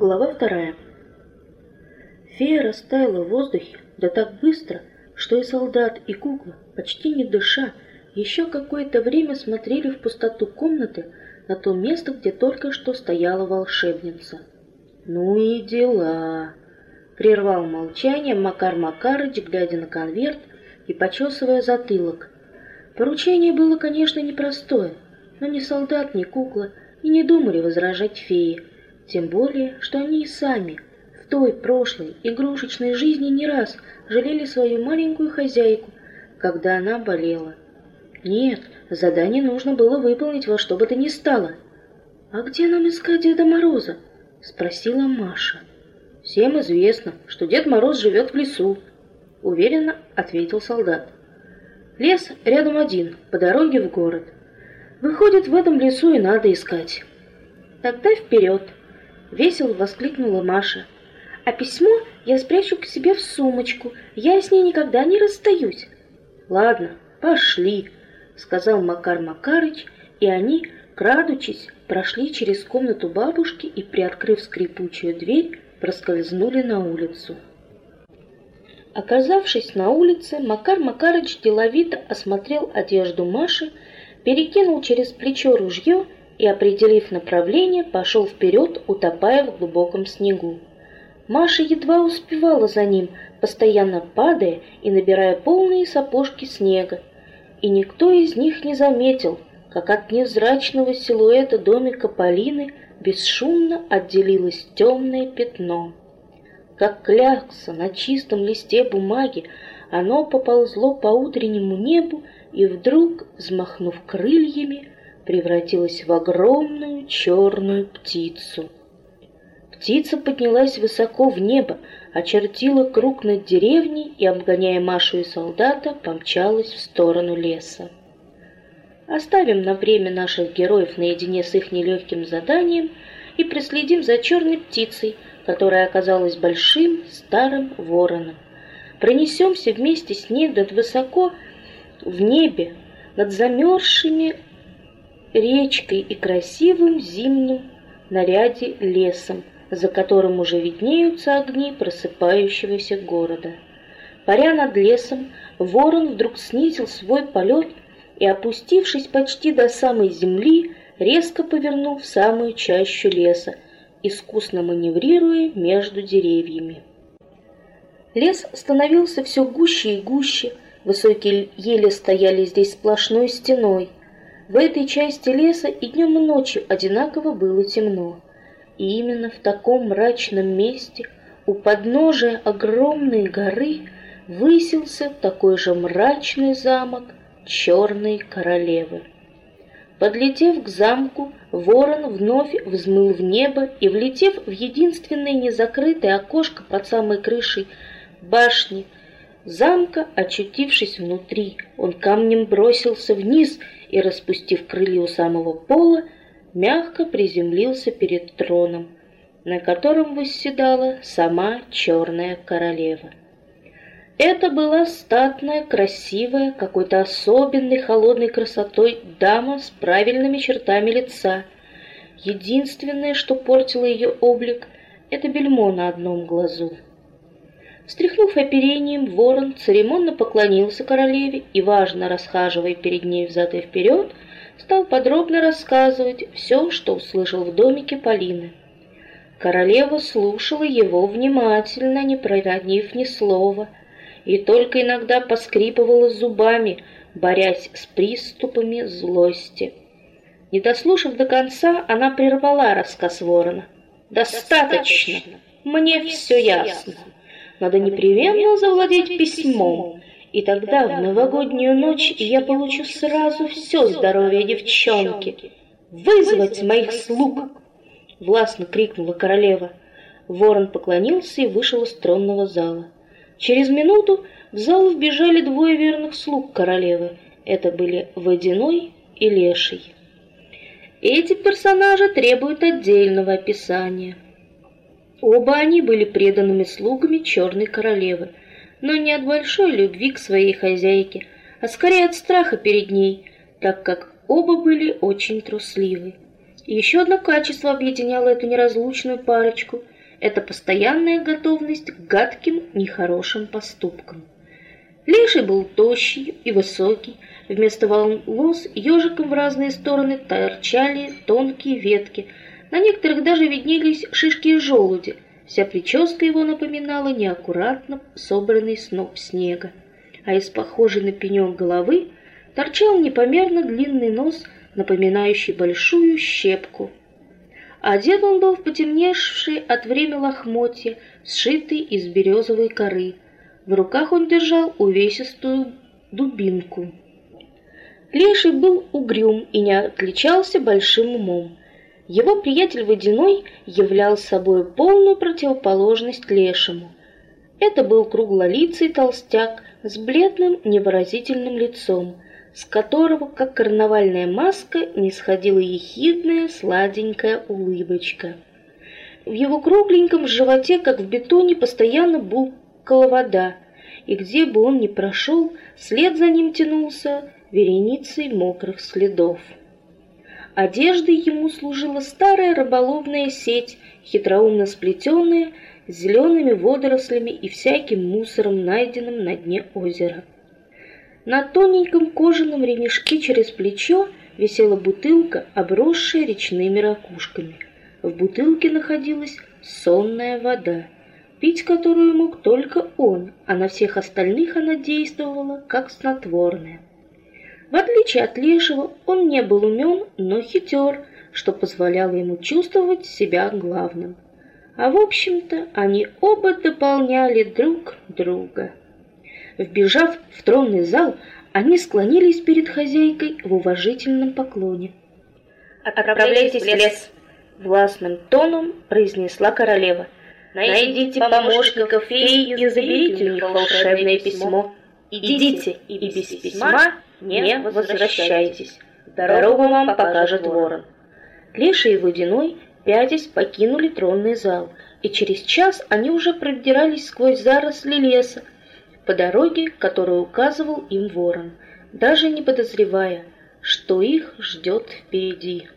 Глава вторая. Фея растаяла в воздухе, да так быстро, что и солдат, и кукла, почти не дыша, еще какое-то время смотрели в пустоту комнаты на то место, где только что стояла волшебница. «Ну и дела!» — прервал молчание Макар Макарыч, глядя на конверт и почесывая затылок. Поручение было, конечно, непростое, но ни солдат, ни кукла и не думали возражать фее, тем более, что они и сами в той прошлой игрушечной жизни не раз жалели свою маленькую хозяйку, когда она болела. Нет, задание нужно было выполнить во что бы то ни стало. «А где нам искать Деда Мороза?» — спросила Маша. «Всем известно, что Дед Мороз живет в лесу», — уверенно ответил солдат. «Лес рядом один, по дороге в город. Выходит, в этом лесу и надо искать». «Тогда вперед!» Весело воскликнула Маша. А письмо я спрячу к себе в сумочку. Я с ней никогда не расстаюсь. Ладно, пошли, сказал Макар Макарыч, и они, крадучись, прошли через комнату бабушки и, приоткрыв скрипучую дверь, проскользнули на улицу. Оказавшись на улице, Макар Макарыч деловито осмотрел одежду Маши, перекинул через плечо ружье и, определив направление, пошел вперед, утопая в глубоком снегу. Маша едва успевала за ним, постоянно падая и набирая полные сапожки снега. И никто из них не заметил, как от невзрачного силуэта домика Полины бесшумно отделилось темное пятно. Как клякса на чистом листе бумаги, оно поползло по утреннему небу и вдруг, взмахнув крыльями, превратилась в огромную черную птицу. Птица поднялась высоко в небо, очертила круг над деревней и, обгоняя Машу и солдата, помчалась в сторону леса. Оставим на время наших героев наедине с их нелегким заданием и проследим за черной птицей, которая оказалась большим старым вороном. Пронесемся вместе с ней над высоко в небе, над замерзшими речкой и красивым зимним наряде лесом, за которым уже виднеются огни просыпающегося города. Паря над лесом, ворон вдруг снизил свой полет и, опустившись почти до самой земли, резко повернул в самую чащу леса, искусно маневрируя между деревьями. Лес становился все гуще и гуще, высокие ели стояли здесь сплошной стеной – в этой части леса и днем, и ночью одинаково было темно. И именно в таком мрачном месте, у подножия огромной горы, высился такой же мрачный замок Черной Королевы. Подлетев к замку, ворон вновь взмыл в небо и, влетев в единственное незакрытое окошко под самой крышей башни замка, очутившись внутри, он камнем бросился вниз и, распустив крылья у самого пола, мягко приземлился перед троном, на котором восседала сама черная королева. Это была статная, красивая, какой-то особенной холодной красотой дама с правильными чертами лица. Единственное, что портило ее облик, это бельмо на одном глазу. Стряхнув оперением, ворон церемонно поклонился королеве и, важно расхаживая перед ней взад и вперед, стал подробно рассказывать все, что услышал в домике Полины. Королева слушала его внимательно, не проронив ни слова, и только иногда поскрипывала зубами, борясь с приступами злости. Не дослушав до конца, она прервала рассказ ворона. «Достаточно! Мне все ясно!» Надо непременно завладеть письмом, и тогда в новогоднюю ночь я получу сразу все здоровье девчонки. Вызвать моих слуг!» Властно крикнула королева. Ворон поклонился и вышел из тронного зала. Через минуту в зал вбежали двое верных слуг королевы. Это были Водяной и Леший. Эти персонажи требуют отдельного описания. Оба они были преданными слугами черной королевы, но не от большой любви к своей хозяйке, а скорее от страха перед ней, так как оба были очень трусливы. еще одно качество объединяло эту неразлучную парочку – это постоянная готовность к гадким, нехорошим поступкам. Леший был тощий и высокий, вместо волос ежиком в разные стороны торчали тонкие ветки, на некоторых даже виднелись шишки и желуди. Вся прическа его напоминала неаккуратно собранный сноп снега, а из похожей на пенек головы торчал непомерно длинный нос, напоминающий большую щепку. Одет он был в потемневший от времени лохмотья, сшитый из березовой коры. В руках он держал увесистую дубинку. Леший был угрюм и не отличался большим умом. Его приятель Водяной являл собой полную противоположность Лешему. Это был круглолицый толстяк с бледным невыразительным лицом, с которого, как карнавальная маска, не сходила ехидная сладенькая улыбочка. В его кругленьком животе, как в бетоне, постоянно булкала вода, и где бы он ни прошел, след за ним тянулся вереницей мокрых следов. Одеждой ему служила старая рыболовная сеть, хитроумно сплетенная, зелеными водорослями и всяким мусором, найденным на дне озера. На тоненьком кожаном ремешке через плечо висела бутылка, обросшая речными ракушками. В бутылке находилась сонная вода, пить которую мог только он, а на всех остальных она действовала как снотворная. В отличие от Лешего, он не был умен, но хитер, что позволяло ему чувствовать себя главным. А в общем-то, они оба дополняли друг друга. Вбежав в тронный зал, они склонились перед хозяйкой в уважительном поклоне. «Отправляйтесь в лес!» — властным тоном произнесла королева. «Найдите помощников феи и заберите у них волшебное письмо. Идите, и без письма не возвращайтесь. Дорогу вам покажет ворон. Леша и Водяной, пятясь, покинули тронный зал, и через час они уже продирались сквозь заросли леса по дороге, которую указывал им ворон, даже не подозревая, что их ждет впереди.